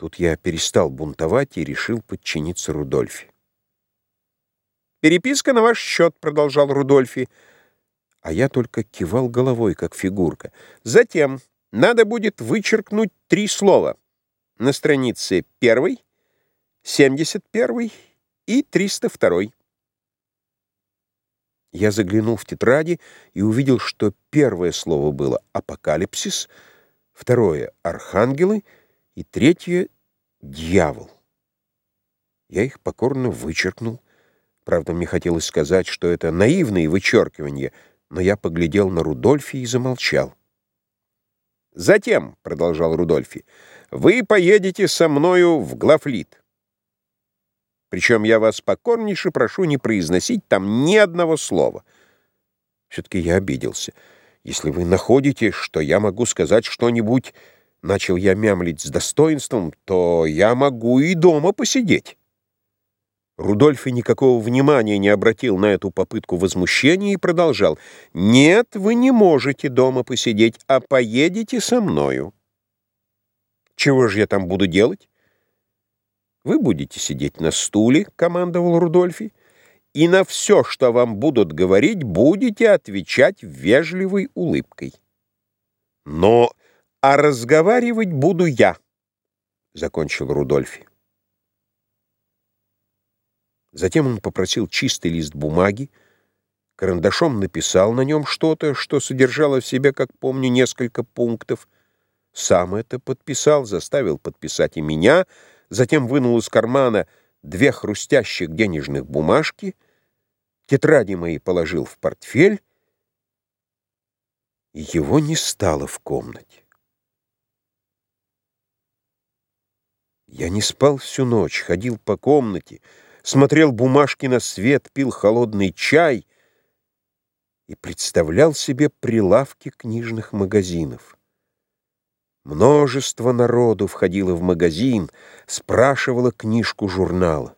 Тут я перестал бунтовать и решил подчиниться Рудольфе. «Переписка на ваш счет», — продолжал Рудольфи. А я только кивал головой, как фигурка. «Затем надо будет вычеркнуть три слова на странице первой, семьдесят первой и триста второй». Я заглянул в тетради и увидел, что первое слово было «апокалипсис», второе — «архангелы», и третье — дьявол. Я их покорно вычеркнул. Правда, мне хотелось сказать, что это наивные вычеркивания, но я поглядел на Рудольфи и замолчал. «Затем», — продолжал Рудольфи, — «вы поедете со мною в Глафлит. Причем я вас покорнейше прошу не произносить там ни одного слова». Все-таки я обиделся. Если вы находите, что я могу сказать что-нибудь начал я мямлить с достоинством, то я могу и дома посидеть. Рудольф и никакого внимания не обратил на эту попытку возмущения и продолжал. «Нет, вы не можете дома посидеть, а поедете со мною». «Чего же я там буду делать?» «Вы будете сидеть на стуле», — командовал Рудольфи, «и на все, что вам будут говорить, будете отвечать вежливой улыбкой». «Но «А разговаривать буду я», — закончил Рудольфи. Затем он попросил чистый лист бумаги, карандашом написал на нем что-то, что содержало в себе, как помню, несколько пунктов. Сам это подписал, заставил подписать и меня, затем вынул из кармана две хрустящих денежных бумажки, тетради мои положил в портфель, и его не стало в комнате. Я не спал всю ночь, ходил по комнате, смотрел бумажки на свет, пил холодный чай и представлял себе прилавки книжных магазинов. Множество народу входило в магазин, спрашивало книжку журнала.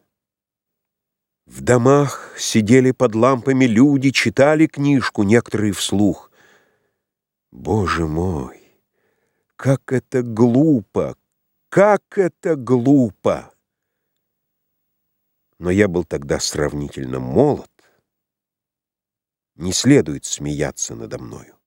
В домах сидели под лампами люди, читали книжку, некоторые вслух. Боже мой, как это глупо, как это глупо! Но я был тогда сравнительно молод. Не следует смеяться надо мною.